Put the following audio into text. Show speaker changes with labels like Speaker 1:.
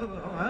Speaker 1: huh?